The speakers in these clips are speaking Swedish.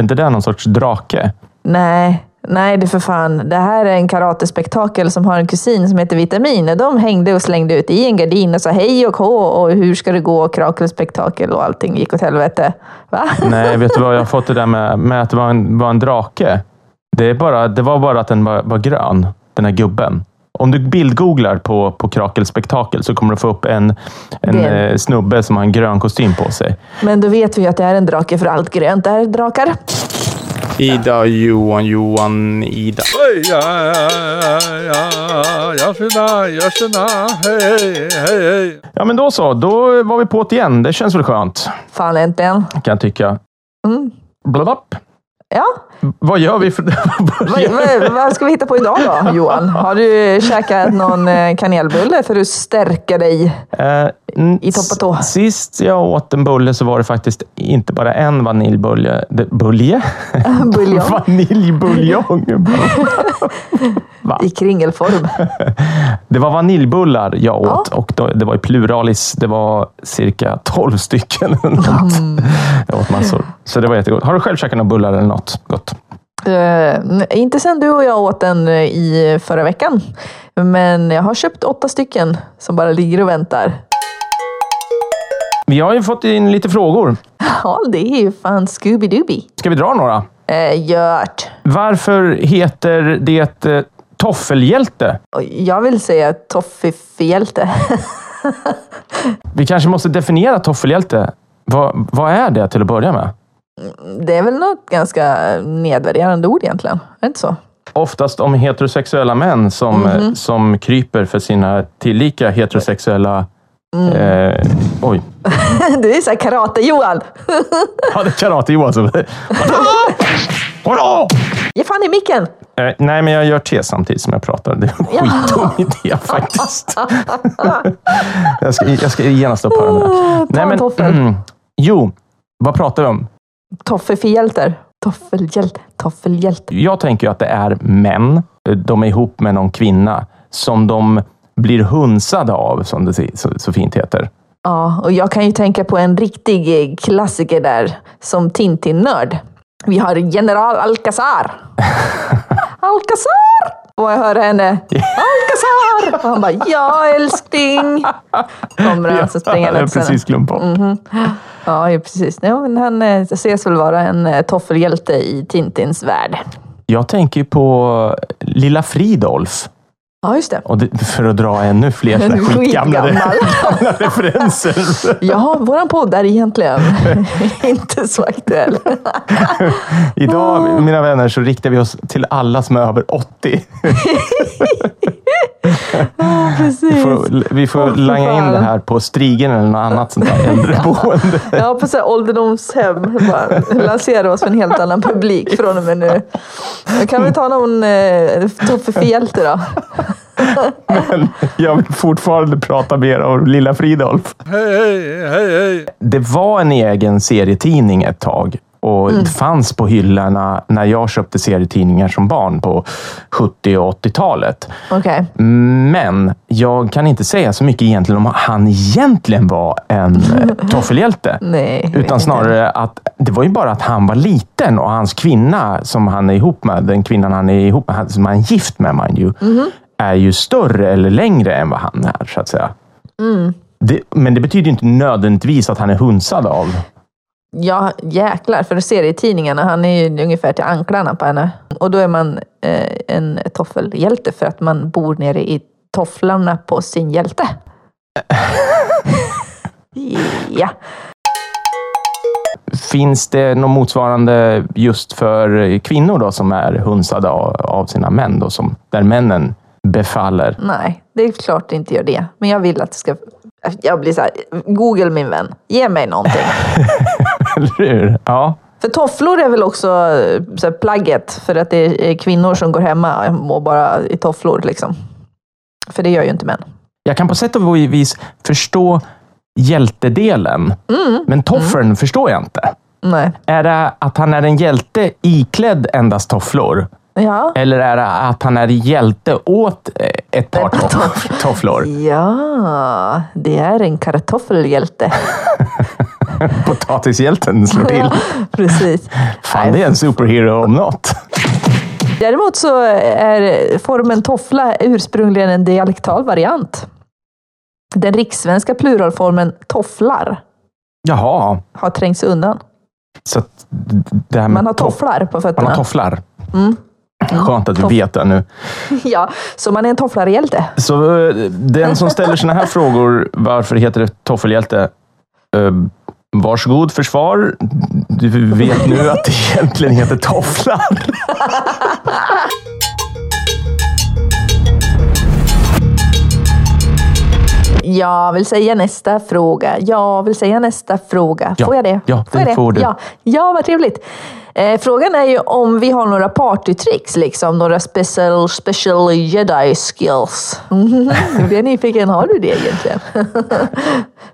Är inte det någon sorts drake? Nej, nej det är för fan. Det här är en karatespektakel som har en kusin som heter Vitamin. De hängde och slängde ut i en gardin och sa hej och hå och hur ska det gå? Krakelspektakel och allting gick åt helvete. Va? Nej, vet du vad? Jag har fått det där med, med att det var en, var en drake. Det, är bara, det var bara att den var, var grön, den här gubben. Om du bildgooglar på, på krakelspektakel så kommer du få upp en, en Det eh, snubbe som har en grön kostym på sig. Men då vet vi ju att det är en drake för allt grönt är drakar. Ida, Johan, Johan, Ida. Hej, ja, men då så. Då var vi på det igen. Det känns väl skönt, Fan äntligen. kan jag tycka. Mm. Blablap. Ja, Vad gör vi för... vad, vad, vad ska vi hitta på idag då, Johan? Har du käkat någon eh, kanelbulle för att stärka dig? N- I topp och tå. Sist jag åt en bulle så var det faktiskt inte bara en vaniljbulle. Bulje? Buljong Vaniljbuljong. Va? i kringelform. Det var vaniljbullar jag åt och då, det var i pluralis. Det var cirka 12 stycken. Mm. Jag åt massor. Så det var jättegott. Har du själv käkat några bullar eller något gott? Eh, inte sen du och jag åt den eh, i förra veckan. Men jag har köpt åtta stycken som bara ligger och väntar. Vi har ju fått in lite frågor. Ja, det är ju fan Scooby-Dooby. Ska vi dra några? Eh, Gjort. Varför heter det eh, toffelhjälte? Jag vill säga toffifihjälte. Vi kanske måste definiera toffelhjälte. Vad, vad är det till att börja med? Det är väl något ganska nedvärderande ord egentligen. Är det inte så? Oftast om heterosexuella män som, eh, som kryper för sina tillika heterosexuella... Eh, oj. Du är så här karate-Johan. Ja, det är karate-Johan som... Vadå? Ge fan i micken! Eh, nej, men jag gör te samtidigt som jag pratar. Det är en skitdum idé faktiskt. jag, ska, jag ska genast upphöra med det. Ta en toffel. mm, jo, vad pratar vi om? Toffifihjältar. Toffelhjälte. Toffelhjälte. Jag tänker ju att det är män. De är ihop med någon kvinna som de blir hunsade av, som det så, så fint heter. Ja, och jag kan ju tänka på en riktig eh, klassiker där, som Tintin-nörd. Vi har General Alcazar. Alcazar! Och jag hör henne. Alcazar! Och han bara, ja älskling. Kommer han så springer jag har efter henne. precis glömt bort. Ja, ja, precis. Ja, men han eh, ses väl vara en eh, toffelhjälte i Tintins värld. Jag tänker på Lilla Fridolf. Ja, just det. Och det, för att dra ännu fler sådana här skitgamla Skitgammal. gamla referenser. Ja, våran podd är egentligen inte så aktuell. Idag, mina vänner, så riktar vi oss till alla som är över 80. Precis. Vi får, vi får för langa in det här på Strigen eller något annat sånt där äldreboende. Ja, på så här ålderdomshem. Bara lansera oss för en helt annan publik från och med nu. Då kan vi ta någon eh, toffefihjälte då. Men jag vill fortfarande prata mer om Lilla Fridolf. Hej, hej, hej, hej. Det var en egen serietidning ett tag och det fanns på hyllorna när jag köpte serietidningar som barn på 70 och 80-talet. Okej. Men jag kan inte säga så mycket egentligen om han egentligen var en eh, toffelhjälte. Nej. Utan inte. snarare att det var ju bara att han var liten och hans kvinna som han är ihop med, den kvinnan han är ihop med, som han är gift med mind you, Mhm. är ju större eller längre än vad han är så att säga. Mm. Det, men det betyder inte nödvändigtvis att han är hunsad av. Ja, jäklar. För du ser i tidningarna, han är ju ungefär till anklarna på henne. Och då är man eh, en toffelhjälte för att man bor nere i tofflarna på sin hjälte. ja. Finns det något motsvarande just för kvinnor då som är hunsade av, av sina män? Då, som, där männen befaller? Nej, det är klart det inte gör det. Men jag vill att det ska... Jag blir så här, Google min vän, ge mig någonting. Eller hur? Ja. För tofflor är väl också eh, så plagget för att det är kvinnor som går hemma och bara i tofflor. Liksom. För det gör ju inte män. Jag kan på sätt och vis förstå hjältedelen, Mm. men toffeln förstår jag inte. Nej. Är det att han är en hjälte iklädd endast tofflor? Ja. Eller är det att han är hjälte åt eh, ett par toff- tofflor? Ja, det är en kartoffelhjälte. Potatishjälten slår till. Precis. Fan, det är en superhero om något. Däremot så är formen toffla ursprungligen en dialektal variant. Den rikssvenska pluralformen tofflar Jaha, har trängts undan. så det här med Man har toff- tofflar på Man fötterna. har tofflar. Mm. Skönt att vi Toff- vet det nu. Ja, så man är en tofflarhjälte. Så eh, den som ställer såna här frågor, varför heter det toffelhjälte? Varsågod försvar. Du vet nu att det egentligen heter tofflar. Jag vill säga nästa fråga. Jag vill säga nästa fråga. Ja, Får jag det? ja, får det jag får du. Ja, ja vad trevligt. Eh, frågan är ju om vi har några partytricks, liksom. Några special, special jedi skills. Mm, nu blir jag nyfiken. Har du det egentligen?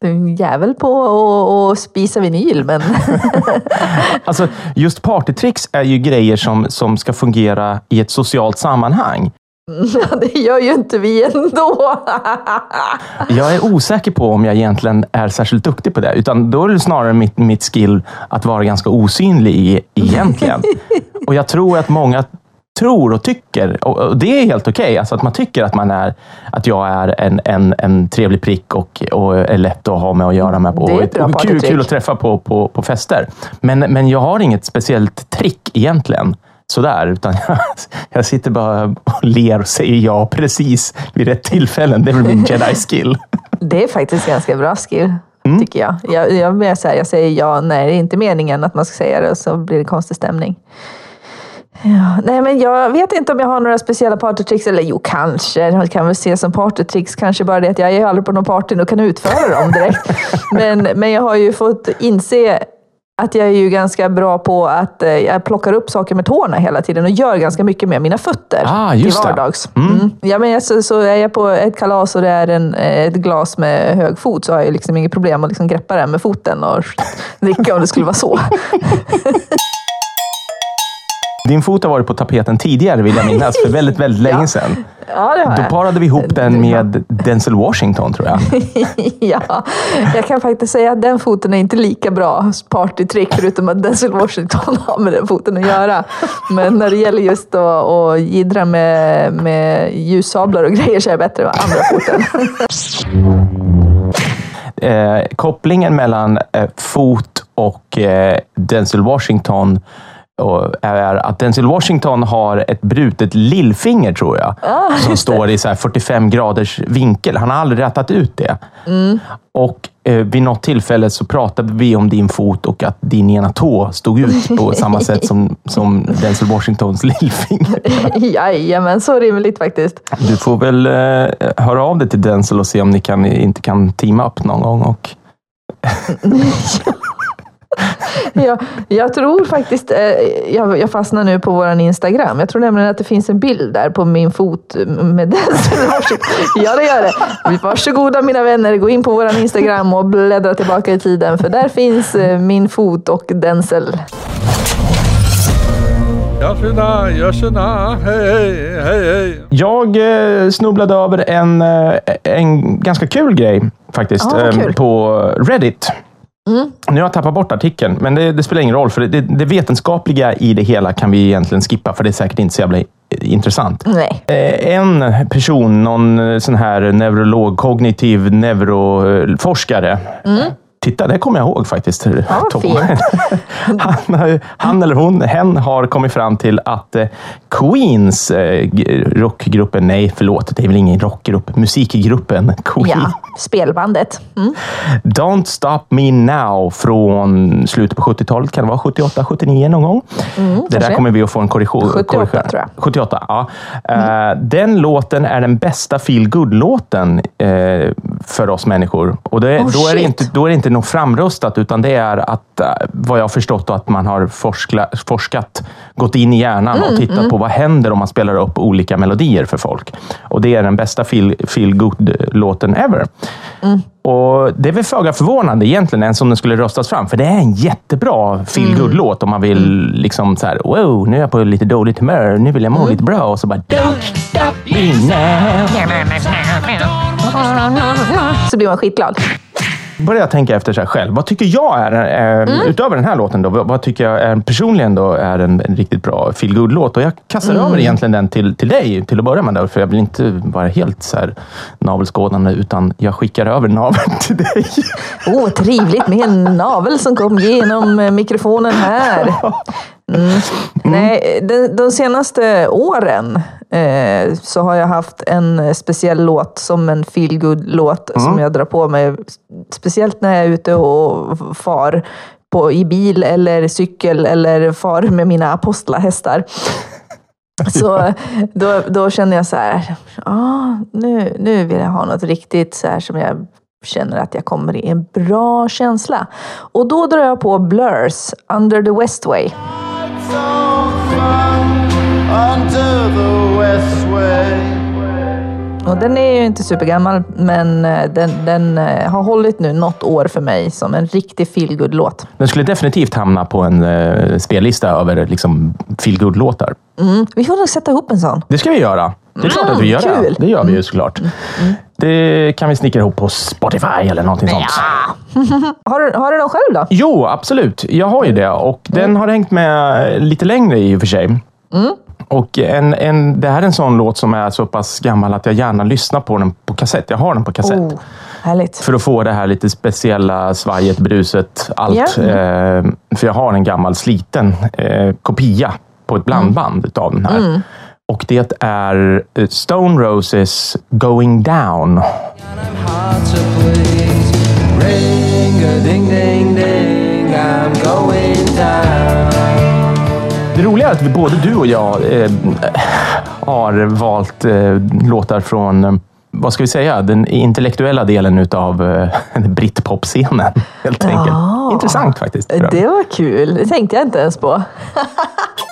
Du är en jävel på att spisa vinyl, men... Alltså, just partytricks är ju grejer som, som ska fungera i ett socialt sammanhang. det gör ju inte vi ändå. Jag är osäker på om jag egentligen är särskilt duktig på det. Utan då är det snarare mitt, mitt skill att vara ganska osynlig i- egentligen. Och jag tror att många tror och tycker, och det är helt okej, alltså att man tycker att, man är, att jag är en, en, en trevlig prick och, och är lätt att ha med att göra med. på. Det är ett bra och kul, kul att träffa på, på, på fester. Men, men jag har inget speciellt trick egentligen. Sådär, utan jag, jag sitter bara och ler och säger ja precis vid rätt tillfällen. Det är väl min jedi skill. Det är faktiskt ganska bra skill, Mm. tycker jag. Jag, jag, mer så här, jag säger ja, nej, det är inte meningen att man ska säga det och så blir det konstig stämning. Ja, nej, men jag vet inte om jag har några speciella partytricks, eller jo, kanske. Jag kan väl se som partytricks, kanske bara det att jag är aldrig på någon party och kan utföra dem direkt. men, men jag har ju fått inse att jag är ju ganska bra på att eh, jag plockar upp saker med tårna hela tiden och gör ganska mycket med mina fötter Ah, till det. vardags. Mm. Ja, men jag, så, så är jag på ett kalas och det är en, eh, ett glas med hög fot så har jag liksom inget problem att liksom greppa den med foten och dricka om det skulle vara så. Din fot har varit på tapeten tidigare, vill jag minnas, för väldigt, väldigt länge sedan. Ja, det har Då jag. parade vi ihop den med Denzel Washington, tror jag. ja, jag kan faktiskt säga att den foten är inte lika bra partytrick förutom att Denzel Washington har med den foten att göra. Men när det gäller just att, jiddra med, med ljussablar och grejer så är jag bättre med andra foten. Eh, kopplingen mellan eh, fot och eh, Denzel Washington är att Denzel Washington har ett brutet lillfinger, tror jag. som står i så här 45 graders vinkel. Han har aldrig rättat ut det. Och eh, vid något tillfälle så pratade vi om din fot och att din ena tå stod ut på samma sätt som, som Denzel Washingtons lillfinger. Jajamän, så rimligt faktiskt. Du får väl eh, höra av dig till Denzel och se om ni kan, inte kan teama upp någon gång. Och Jag, jag tror faktiskt, eh, jag, jag fastnar nu på vår Instagram. Jag tror nämligen att det finns en bild där på min fot med Denzel Washington. Ja, det gör det. Varsågoda mina vänner, gå in på vår Instagram och bläddra tillbaka i tiden. För där finns eh, min fot och Denzel. Ja tjena, ja tjena, hej, hej, hej. Jag eh, snubblade över en, eh, en ganska kul grej faktiskt vad eh, på Reddit. Nu har jag tappat bort artikeln, men det, det spelar ingen roll. För det, det vetenskapliga i det hela kan vi egentligen skippa, för det är säkert inte så jävla intressant. Nej. Eh, En person, någon eh, sån här neurolog, kognitiv neuroforskare. Titta, det kommer jag ihåg faktiskt. Mm. Ja, Tom. han, har- han eller hon, hen har kommit fram till att eh, Queens, eh, rockgruppen, nej förlåt, det är väl ingen rockgrupp, musikgruppen Queen. Ja, spelbandet. Mm. Don't Stop Me Now från slutet på 70-talet, kan det vara 78, 79 någon gång? det där Mm, kommer vi att få en korrigering. 78 tror jag. 78, ja. Eh, den låten är den bästa feel låten eh, för oss människor. Och det, Oh, då, är inte, då är det inte något framröstat, utan det är att, eh, vad jag har förstått, att man har forskla, forskat, gått in i hjärnan Mm, och tittat på vad händer om man spelar upp olika melodier för folk. Och det är den bästa feel, feel låten ever. Mm. Och Det är väl föga förvånande egentligen, ens om den skulle röstas fram. För det är en jättebra feel Mm. låt om man vill liksom så här, wow, nu är jag på lite dåligt humör, nu vill jag må Mm. lite bra. Och så bara, don't stop me now. Så blir man skitglad. Började jag tänka efter så här själv. Vad tycker jag är, eh, Mm. utöver den här låten, då, vad, vad tycker jag är, personligen då är en, en riktigt bra feel låt Och jag kastar Mm. över egentligen den till, till dig till att börja med. Då, för jag vill inte vara helt så här navelskådande, utan jag skickar över naveln till dig. Åh, oh, trevligt med en navel som kom genom eh, mikrofonen här. Mm. Nej, de, de senaste åren eh, så har jag haft en speciell låt som en feel låt som jag drar på mig. Speciellt när jag är ute och far på, i bil eller cykel eller far med mina apostlahästar. Så då, då känner jag så här, ah, nu, nu vill jag ha något riktigt så här som jag känner att jag kommer i en bra känsla. Och då drar jag på Blurs, Under the Westway. Och den är ju inte supergammal, men eh, den, den eh, har hållit nu något år för mig som en riktig feelgood-låt. Den skulle definitivt hamna på en eh, spellista över liksom, feel låtar Mm. Vi får nog sätta ihop en sån. Det ska vi göra. Det är klart att vi gör kul. det. Det gör vi ju såklart. Det kan vi snickra ihop på Spotify eller någonting sånt. Har du, har du någon själv då? Jo, absolut. Jag har ju det och den har hängt med lite längre i och för sig. Och en, en, det här är en sån låt som är så pass gammal att jag gärna lyssnar på den på kassett. Jag har den på kassett. Oh, härligt. För att få det här lite speciella svajet, bruset, allt. Ja. Eh, för jag har en gammal sliten eh, kopia på ett blandband utav den här. Och det är eh, Stone Roses Going Down. Det roliga är att både du och jag eh, har valt eh, låtar från, eh, vad ska vi säga, den intellektuella delen utav eh, britpop-scenen. Helt enkelt. Ja. Intressant faktiskt. Det var kul. Det tänkte jag inte ens på.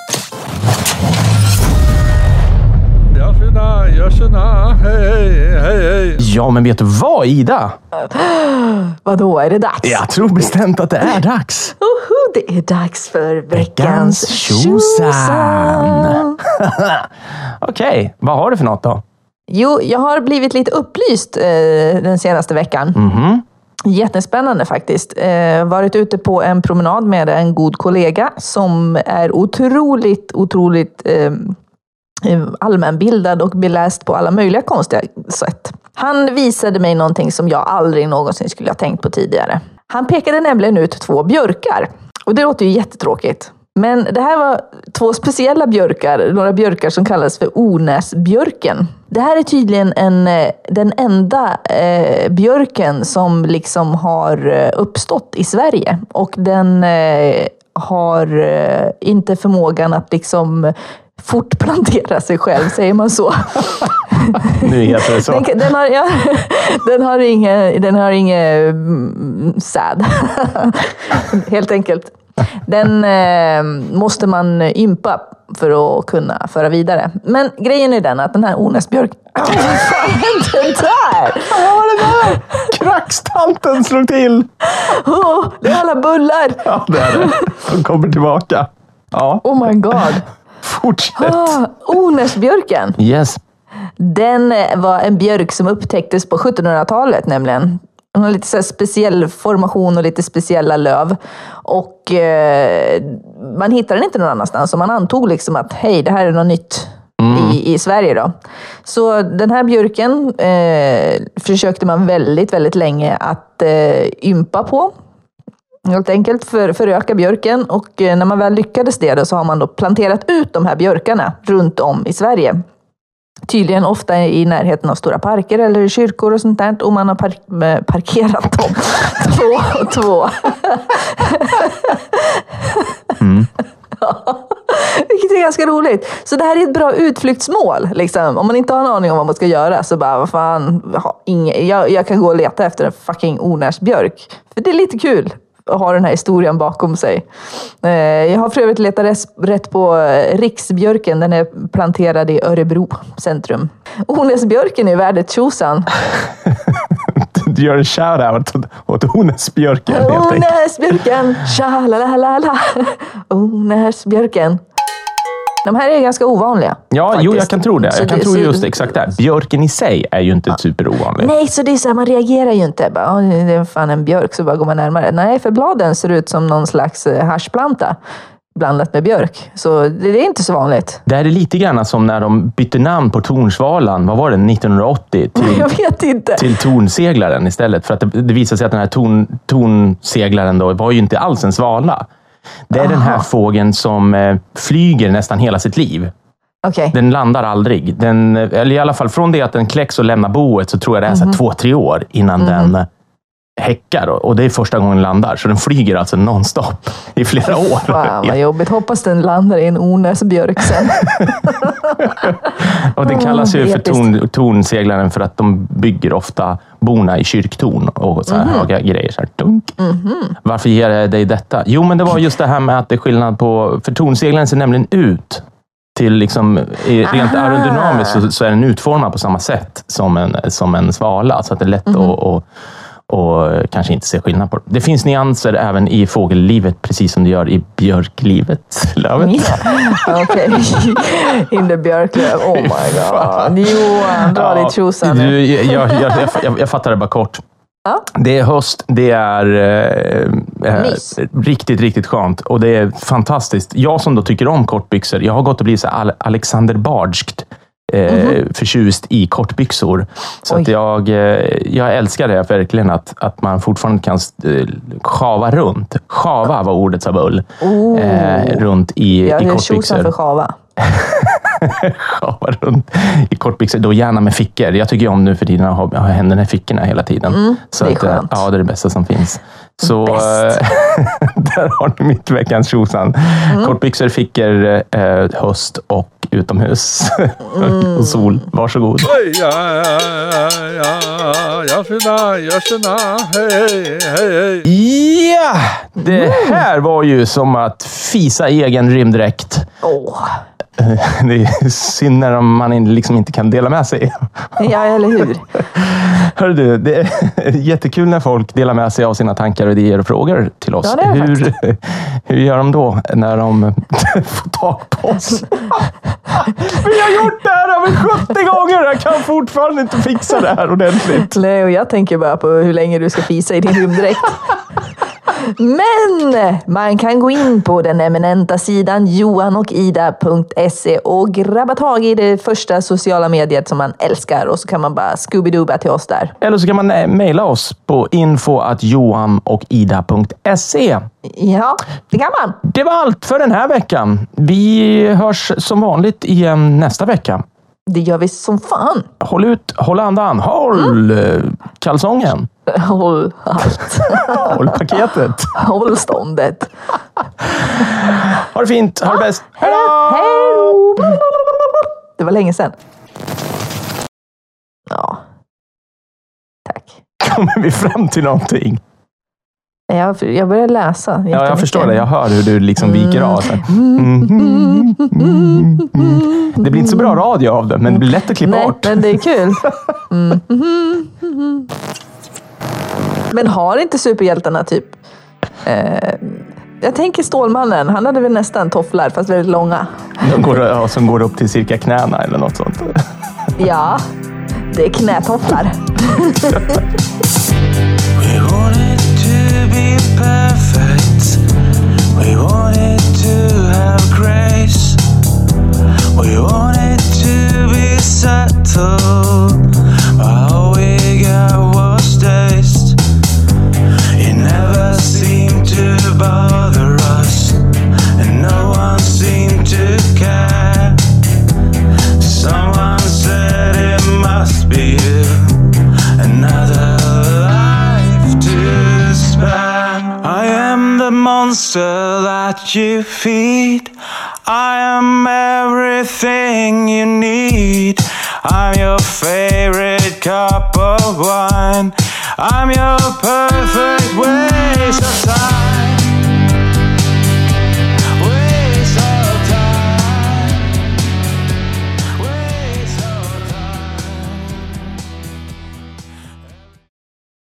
tjena, jag tjena, hej, hej, hej. Ja, men vet du vad Ida? Vadå, är det dags? Jag tror bestämt att det är dags. Oho, det är dags för veckans tjosan. Okej, vad har du för något då? Jo, jag har blivit lite upplyst eh, den senaste veckan. Mhm. Jättespännande faktiskt. Eh, varit ute på en promenad med en god kollega som är otroligt, otroligt eh, Eh, allmänbildad och beläst på alla möjliga konstiga sätt. Han visade mig någonting som jag aldrig någonsin skulle ha tänkt på tidigare. Han pekade nämligen ut två björkar. Och det låter ju jättetråkigt. Men det här var två speciella björkar, några björkar som kallas för Onäsbjörken. Det här är tydligen en, eh, den enda eh, björken som liksom har eh, uppstått i Sverige. Och den eh, har inte förmågan att liksom fortplantera sig själv, säger man så? Nu heter det så. Den, den, har, ja, den har inget den har inge, mm, säd, helt enkelt. Den eh, måste man ympa för att kunna föra vidare. Men grejen är den att den här Onäsbjörk... Vad hände där? Vad var det där? Kraxtanten slog till! Oh, det är alla bullar! Ja, det är det. De kommer tillbaka. Ja, Oh my god. Fortsätt. Ah, Onäsbjörken. Yes. Den eh, var en björk som upptäcktes på 1700-talet nämligen. Den har lite så speciell formation och lite speciella löv. Och eh, man hittar den inte någon annanstans. Så man antog liksom att hej, det här är något nytt i, i Sverige. Då. Så den här björken eh, försökte man väldigt, väldigt länge att eh, ympa på. Helt enkelt för, föröka björken och eh, när man väl lyckades det då, så har man då planterat ut de här björkarna runt om i Sverige. Tydligen ofta i närheten av stora parker eller kyrkor och sånt där. Och man har park eh, parkerat dem två och två. Ja, Vilket är ganska roligt. Så det här är ett bra utflyktsmål. Liksom. Om man inte har en aning om vad man ska göra så bara, vad fan, jag, jag, kan gå och leta efter en fucking onäsbjörk. För det är lite kul att ha den här historien bakom sig. Eh, Jag har för övrigt letat rätt- rätt på eh, riksbjörken. Den är planterad i Örebro centrum. Onäsbjörken är värd ett tjosan. Du gör en shout-out åt Onäsbjörken helt enkelt. Onäsbjörken, tja la la la la. Onäsbjörken. De här är ganska ovanliga. Ja, faktiskt. jo, jag kan tro det. Så Jag kan det- tro just exakt det. Björken i sig är ju inte superovanlig. Nej, så det är så här, man reagerar ju inte. Bara, "Åh, det är fan en björk, så bara går man närmare. Nej, för bladen ser ut som någon slags eh, haschplanta blandat med björk. Så det, det är inte så vanligt. Jag vet inte. till tornseglaren istället. För att det, det visade sig att den här torn, tornseglaren då var ju inte alls en svala. Det är den här fågeln som eh, flyger nästan hela sitt liv. Okej. Den landar aldrig. Den, eller i alla fall från det att den kläcks och lämnar boet så tror jag det är så här två, tre år innan den häckar. Och det är första gången den landar. Så den flyger alltså nonstop i flera år. Fan vad jobbigt. Hoppas den landar i en onäsbjörk sen. Och den kallas ju för torn, tornseglaren för att de bygger ofta borna i kyrktorn och så här Mhm. höga grejer. Så här, dunk. Varför ger jag dig detta? Jo, men det var just det här med att det är skillnad på... För tornseglaren ser nämligen ut till liksom, rent Aha. aerodynamiskt så, så är den utformad på samma sätt som en, som en svala. Så att det är lätt Mhm. att och, och kanske inte se skillnad på det. Det finns nyanser även i fågellivet, precis som det gör i björklivet. Lövet. Ja, Okej. In the björklöv. Oh my god. Johan, dra ditt tjosan nu. jag, jag, jag, jag, jag fattar det bara kort. Ja. Det är höst, det är eh, eh, riktigt, riktigt skönt och det är fantastiskt. Jag som då tycker om kortbyxor, jag har gått och blivit så Alexander Bardskt eh, förtjust i kortbyxor. Så. Oj. att jag, eh, jag älskar det verkligen, att, att man fortfarande kan eh, schava runt. Schava var ordet, sa Bull. Oh. Eh, runt i, Jag i är tjosan för kortbyxor. sjava. Schava runt i kortbyxor. Då gärna med fickor. Jag tycker om nu för tiden att ha, ha händerna i fickorna hela tiden. så Mm, det är att, skönt. Ja, det är det bästa som finns. Så där har ni mitt veckans tjosan. Mm. Kortbyxor, fickor, eh, höst och utomhus. Mm. och sol. Varsågod. Ja! Det här var ju som att fisa i egen rymddräkt. Åh. Det är synd när man liksom inte kan dela med sig. Ja, eller hur? Hörru du, det är jättekul när folk delar med sig av sina tankar, och idéer och frågor till oss. Ja, hur, hur gör de då när de får tag på oss? Vi har gjort det här över 70 gånger! Jag kan fortfarande inte fixa det här ordentligt. Nej, och jag tänker bara på hur länge du ska fisa i din rymddräkt. Men man kan gå in på den eminenta sidan johanochida.se och grabba tag i det första sociala mediet som man älskar och så kan man bara scooby-dooba till oss där. Eller så kan man eh, mejla oss på info.johanochida.se. Ja, det kan man. Det var allt för den här veckan. Vi hörs som vanligt igen nästa vecka. Det gör vi som fan. Håll ut, håll andan, håll eh, kalsongen, Håll allt. håll paketet. Håll ståndet. Ha det fint, ha det bäst. Hej då! Det var länge sedan. Ja. Tack. Kommer vi fram till någonting? Jag, jag börjar läsa. Ja, jag förstår det. Jag hör hur du liksom viker av. Här. Det blir inte så bra radio av det, men det blir lätt att klippa Nej, bort. men det är kul. Men har inte superhjältarna typ... Eh, jag tänker Stålmannen, han hade väl nästan tofflar, fast väldigt långa. De går, ja, som går upp till cirka knäna eller något sånt. Ja, det är knätofflar. We wanted to be perfect. You feed. I am everything you need. I'm your favorite cup of wine. I'm your perfect waste of time.